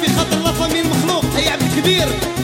في خاطر لا فامي مخلوق يا عبد الكبير.